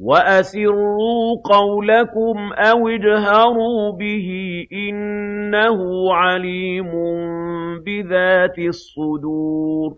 وَأَسِرُّوا قَوْلَكُمْ أَوِ اجْهَرُوا بِهِ ۖ إِنَّهُ عَلِيمٌ بِذَاتِ الصُّدُورِ